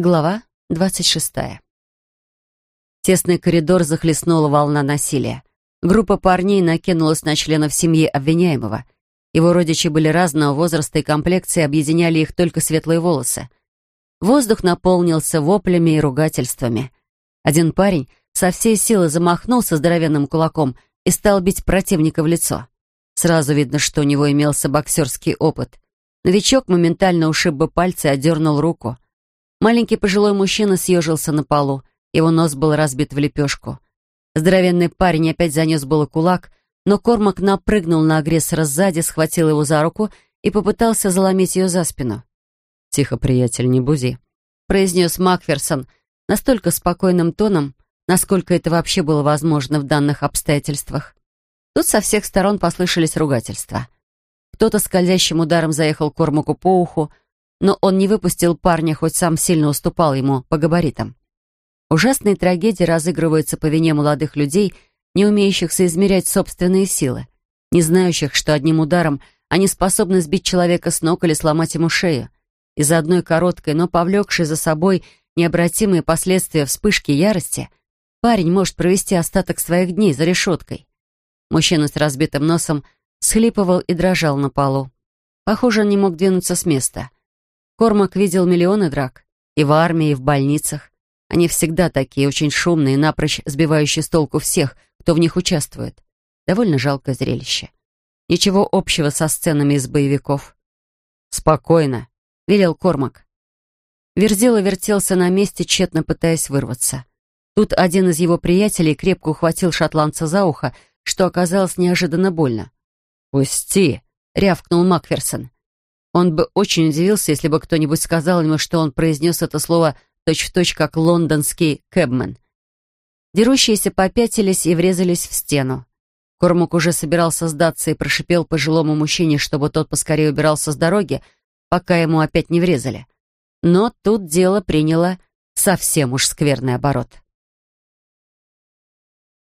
Глава двадцать шестая. Тесный коридор захлестнула волна насилия. Группа парней накинулась на членов семьи обвиняемого. Его родичи были разного возраста и комплекции, объединяли их только светлые волосы. Воздух наполнился воплями и ругательствами. Один парень со всей силы замахнулся здоровенным кулаком и стал бить противника в лицо. Сразу видно, что у него имелся боксерский опыт. Новичок моментально ушиб бы пальцы и отдернул руку — Маленький пожилой мужчина съежился на полу. Его нос был разбит в лепешку. Здоровенный парень опять занес было кулак, но Кормак напрыгнул на агрессора сзади, схватил его за руку и попытался заломить ее за спину. «Тихо, приятель, не бузи», — произнес Макферсон настолько спокойным тоном, насколько это вообще было возможно в данных обстоятельствах. Тут со всех сторон послышались ругательства. Кто-то скользящим ударом заехал Кормаку по уху, но он не выпустил парня, хоть сам сильно уступал ему по габаритам. Ужасные трагедии разыгрываются по вине молодых людей, не умеющих соизмерять собственные силы, не знающих, что одним ударом они способны сбить человека с ног или сломать ему шею. Из-за одной короткой, но повлекшей за собой необратимые последствия вспышки ярости, парень может провести остаток своих дней за решеткой. Мужчина с разбитым носом схлипывал и дрожал на полу. Похоже, он не мог двинуться с места. Кормак видел миллионы драк. И в армии, и в больницах. Они всегда такие, очень шумные, напрочь сбивающие с толку всех, кто в них участвует. Довольно жалкое зрелище. Ничего общего со сценами из боевиков. «Спокойно», — велел Кормак. Верзила вертелся на месте, тщетно пытаясь вырваться. Тут один из его приятелей крепко ухватил шотландца за ухо, что оказалось неожиданно больно. «Пусти!» — рявкнул Макферсон. Он бы очень удивился, если бы кто-нибудь сказал ему, что он произнес это слово точь-в-точь, точь, как лондонский кэбмен. Дерущиеся попятились и врезались в стену. Кормук уже собирался сдаться и прошипел пожилому мужчине, чтобы тот поскорее убирался с дороги, пока ему опять не врезали. Но тут дело приняло совсем уж скверный оборот.